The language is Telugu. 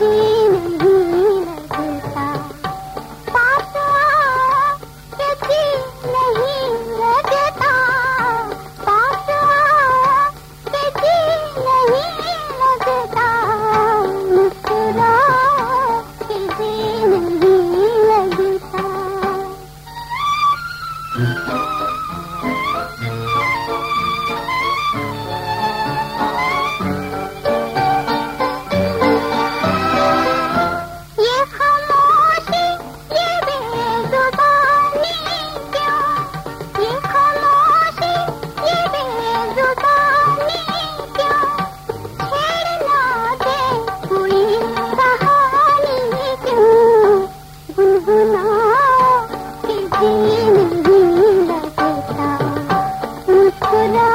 Daddy. मुस्कुरा